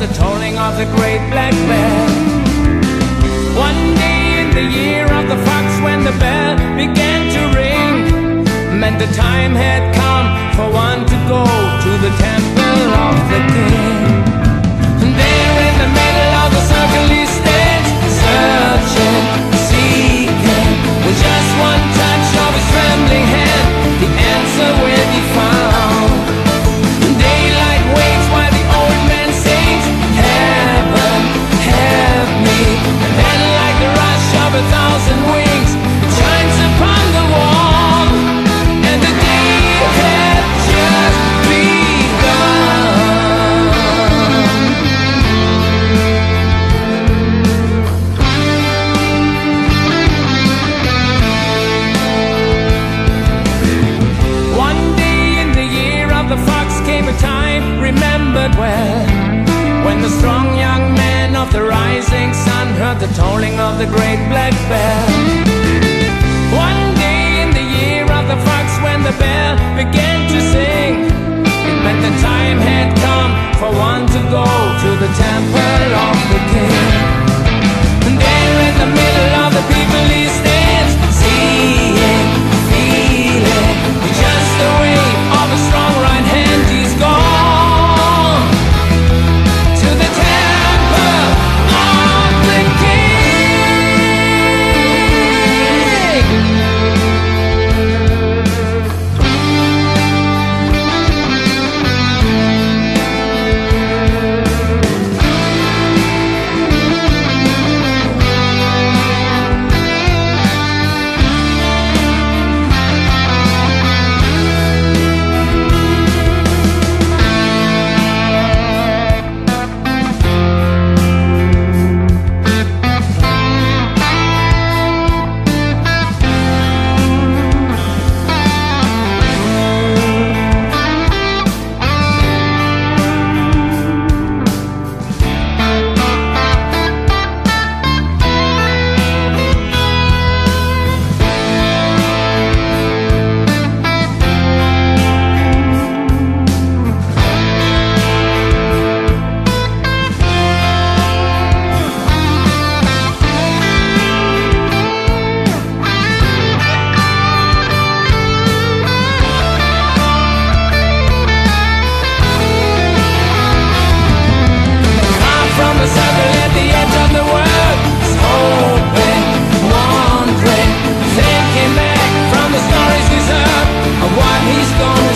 the tolling of the great black bell. One day in the year of the fox when the bell began to ring, meant the time had come. the strong young men of the rising sun heard the tolling of the great black bell. gone.